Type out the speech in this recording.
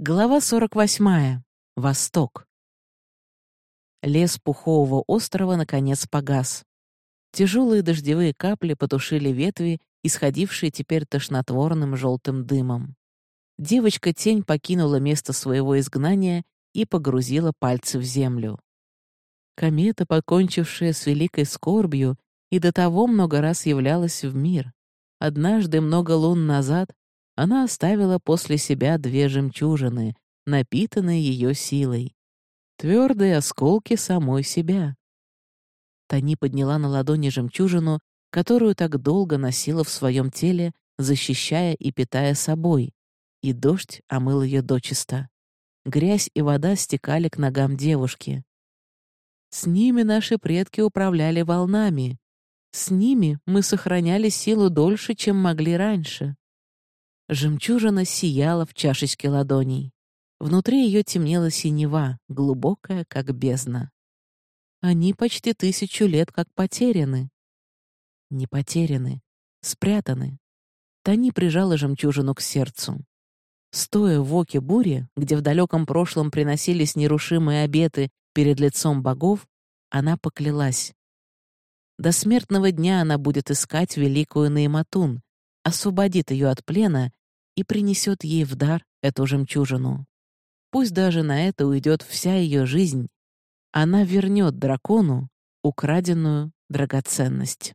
Глава 48. Восток. Лес Пухового острова наконец погас. Тяжелые дождевые капли потушили ветви, исходившие теперь тошнотворным желтым дымом. Девочка-тень покинула место своего изгнания и погрузила пальцы в землю. Комета, покончившая с великой скорбью, и до того много раз являлась в мир. Однажды, много лун назад, она оставила после себя две жемчужины, напитанные ее силой. Твердые осколки самой себя. Тани подняла на ладони жемчужину, которую так долго носила в своем теле, защищая и питая собой, и дождь омыл ее дочисто. Грязь и вода стекали к ногам девушки. С ними наши предки управляли волнами. С ними мы сохраняли силу дольше, чем могли раньше. Жемчужина сияла в чашечке ладоней. Внутри ее темнела синева, глубокая, как бездна. Они почти тысячу лет как потеряны. Не потеряны, спрятаны. Тани прижала жемчужину к сердцу. Стоя в оке бури, где в далеком прошлом приносились нерушимые обеты перед лицом богов, она поклялась. До смертного дня она будет искать великую Наиматун, освободит ее от плена и принесет ей в дар эту жемчужину. Пусть даже на это уйдет вся ее жизнь, она вернет дракону украденную драгоценность.